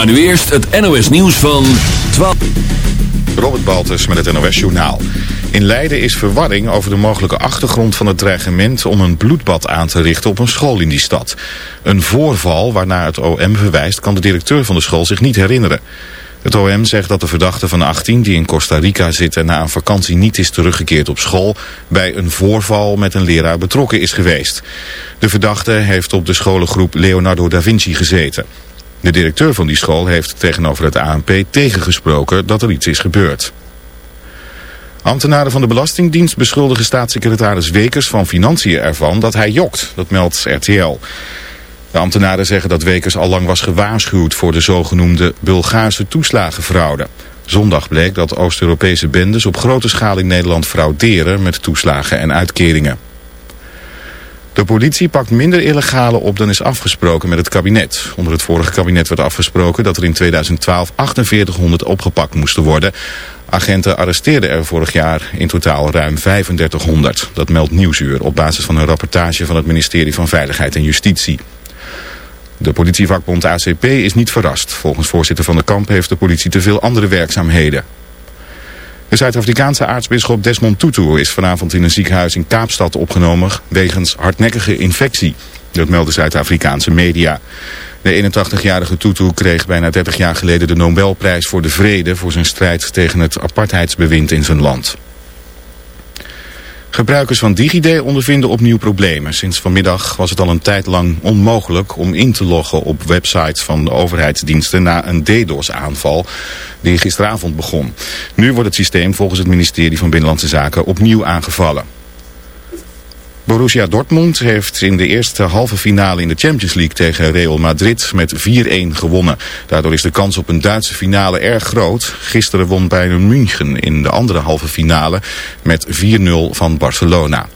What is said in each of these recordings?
Maar nu eerst het NOS nieuws van 12. Robert Baltus met het NOS Journaal. In Leiden is verwarring over de mogelijke achtergrond van het dreigement om een bloedbad aan te richten op een school in die stad. Een voorval waarnaar het OM verwijst kan de directeur van de school zich niet herinneren. Het OM zegt dat de verdachte van 18 die in Costa Rica zit en na een vakantie niet is teruggekeerd op school, bij een voorval met een leraar betrokken is geweest. De verdachte heeft op de scholengroep Leonardo da Vinci gezeten. De directeur van die school heeft tegenover het ANP tegengesproken dat er iets is gebeurd. Ambtenaren van de Belastingdienst beschuldigen staatssecretaris Wekers van Financiën ervan dat hij jokt. Dat meldt RTL. De ambtenaren zeggen dat Wekers al lang was gewaarschuwd voor de zogenoemde Bulgaarse toeslagenfraude. Zondag bleek dat Oost-Europese bendes op grote schaal in Nederland frauderen met toeslagen en uitkeringen. De politie pakt minder illegale op dan is afgesproken met het kabinet. Onder het vorige kabinet werd afgesproken dat er in 2012 4800 opgepakt moesten worden. Agenten arresteerden er vorig jaar in totaal ruim 3500. Dat meldt Nieuwsuur op basis van een rapportage van het ministerie van Veiligheid en Justitie. De politievakbond ACP is niet verrast. Volgens voorzitter van de kamp heeft de politie te veel andere werkzaamheden. De Zuid-Afrikaanse aartsbisschop Desmond Tutu is vanavond in een ziekenhuis in Kaapstad opgenomen wegens hardnekkige infectie. Dat melden Zuid-Afrikaanse media. De 81-jarige Tutu kreeg bijna 30 jaar geleden de Nobelprijs voor de Vrede voor zijn strijd tegen het apartheidsbewind in zijn land. Gebruikers van DigiD ondervinden opnieuw problemen. Sinds vanmiddag was het al een tijd lang onmogelijk om in te loggen op websites van overheidsdiensten na een DDoS-aanval die gisteravond begon. Nu wordt het systeem volgens het ministerie van Binnenlandse Zaken opnieuw aangevallen. Borussia Dortmund heeft in de eerste halve finale in de Champions League tegen Real Madrid met 4-1 gewonnen. Daardoor is de kans op een Duitse finale erg groot. Gisteren won Bayern München in de andere halve finale met 4-0 van Barcelona.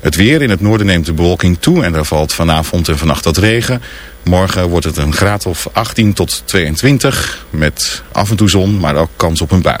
Het weer in het noorden neemt de bewolking toe en er valt vanavond en vannacht wat regen. Morgen wordt het een graad of 18 tot 22 met af en toe zon, maar ook kans op een bui.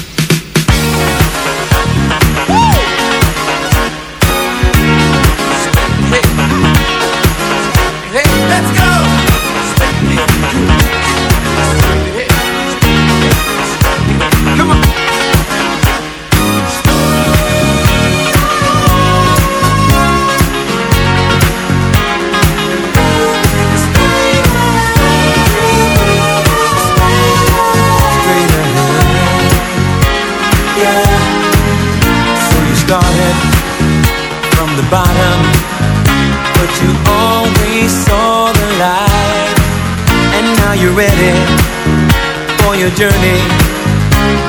Journey,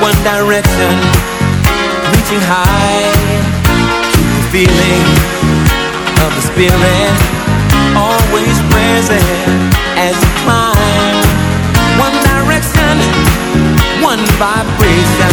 one direction, reaching high. Keep the feeling of the spirit always present as you climb. One direction, one vibration.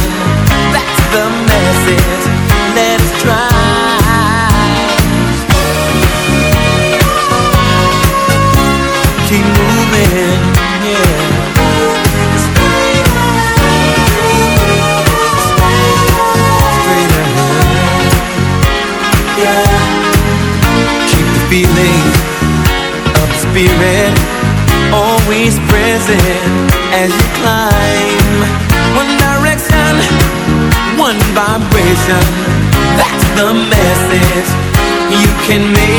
Can make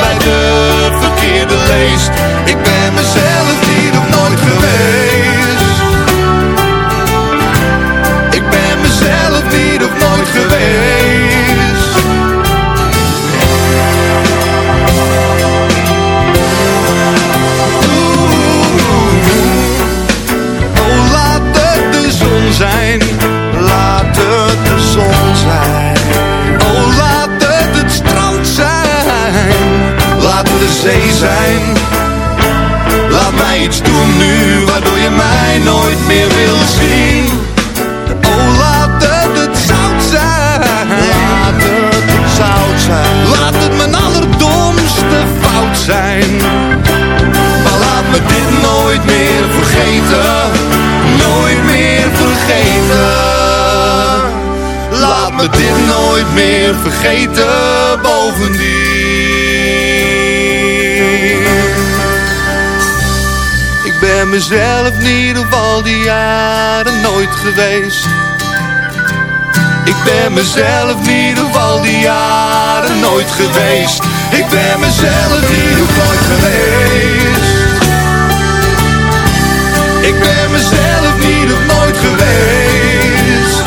vergeten. Bovendien. Ik ben mezelf niet op al die jaren nooit geweest ik ben mezelf niet op al die jaren nooit geweest. Ik ben mezelf niet op nooit geweest. Ik ben mezelf niet op nooit geweest.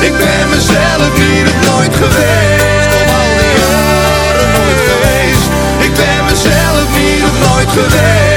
Ik ben mezelf niet op nooit geweest. Op al die jaren nooit geweest. Ik ben mezelf niet op nooit geweest.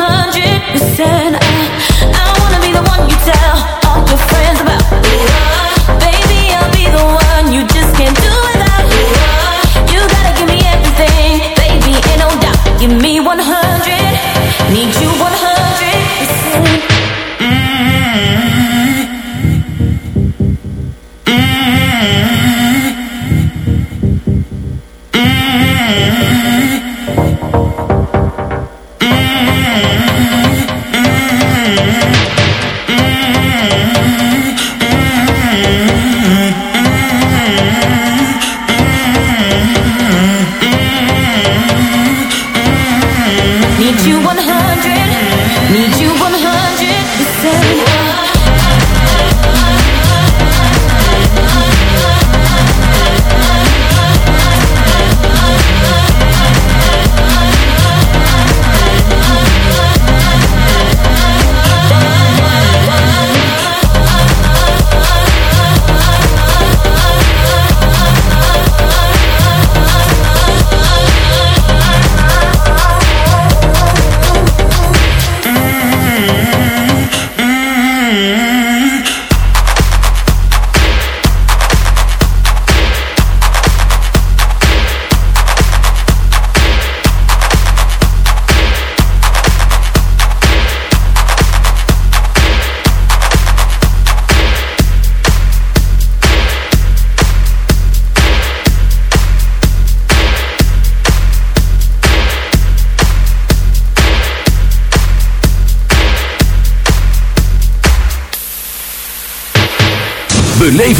100% I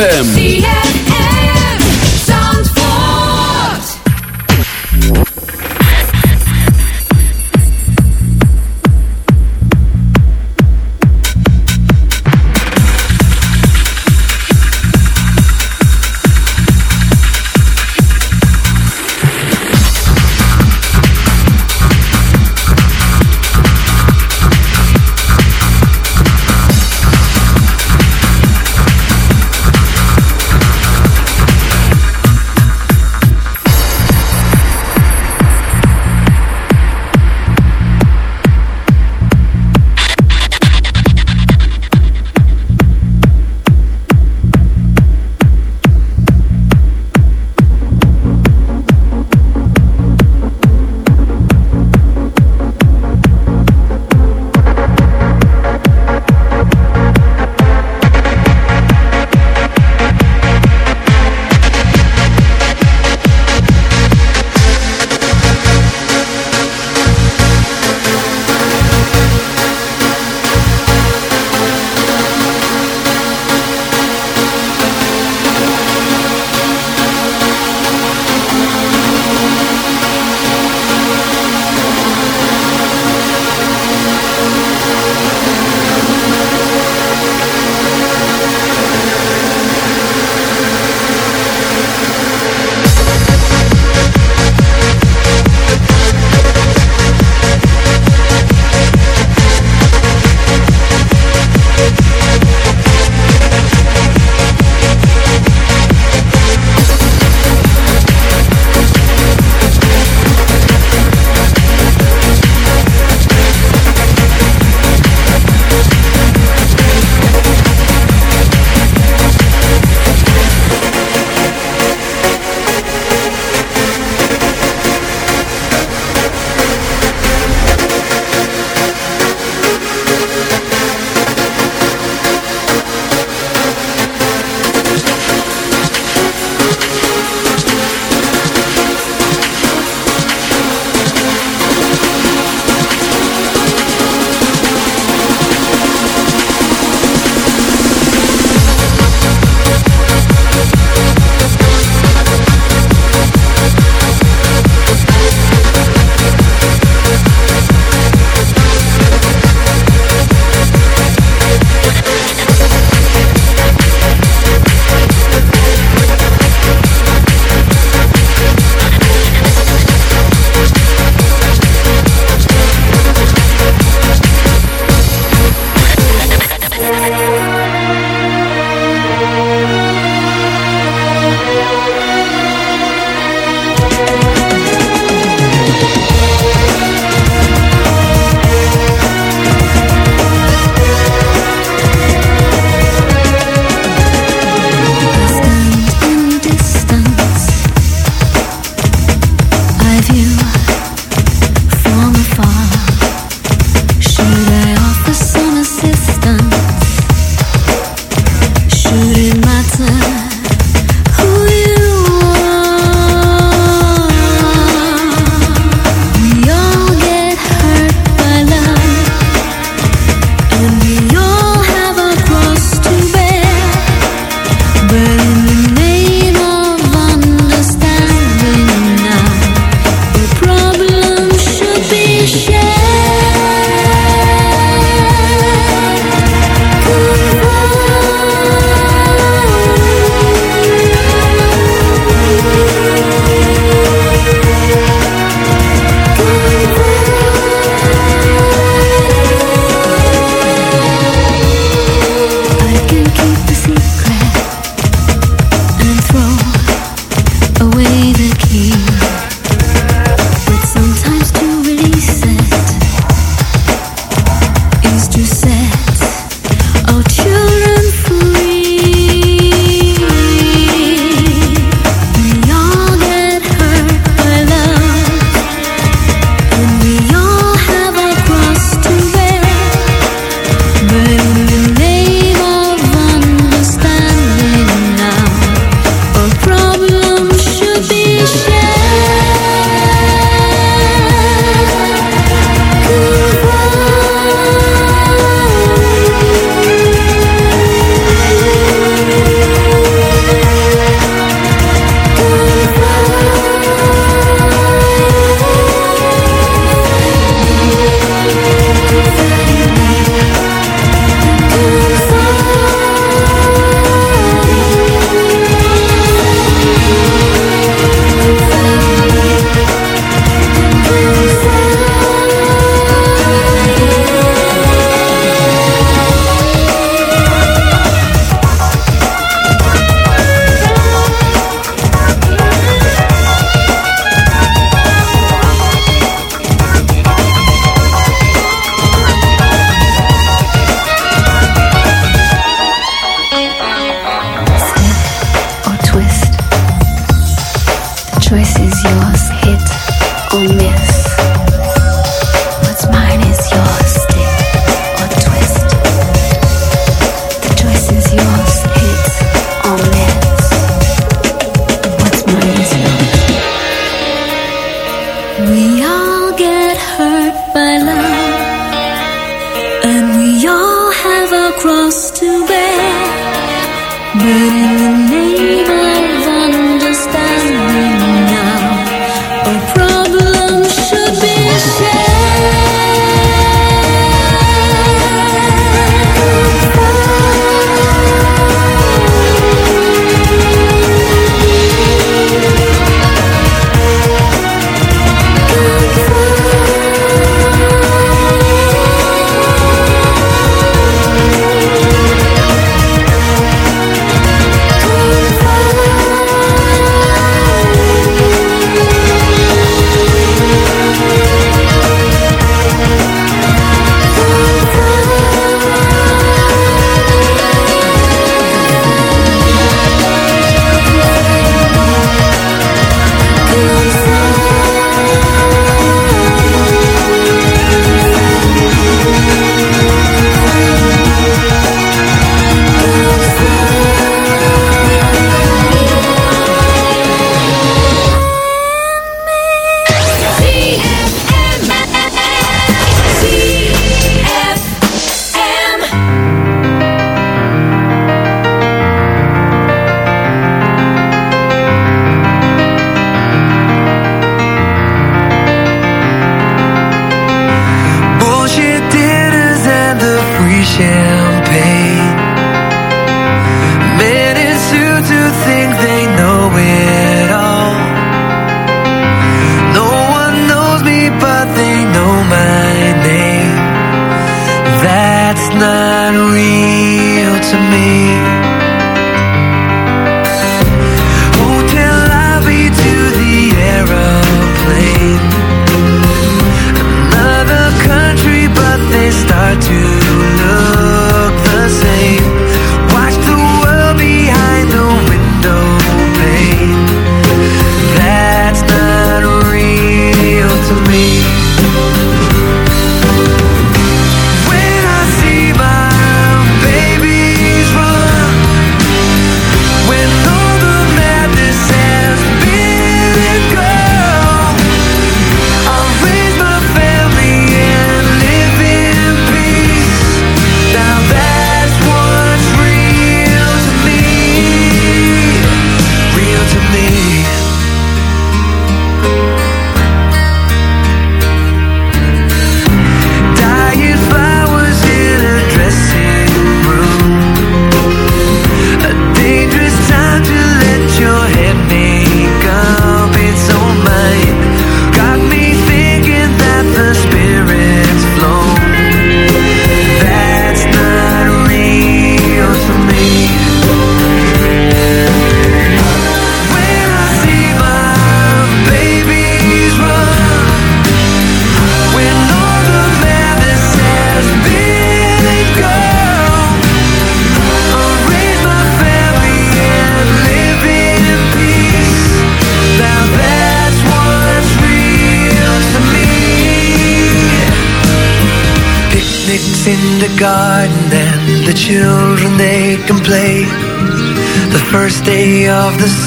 ZFM.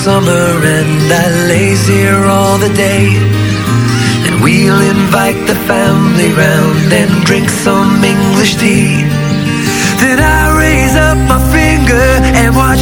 Summer and I lays here all the day. And we'll invite the family round and drink some English tea. Then I raise up my finger and watch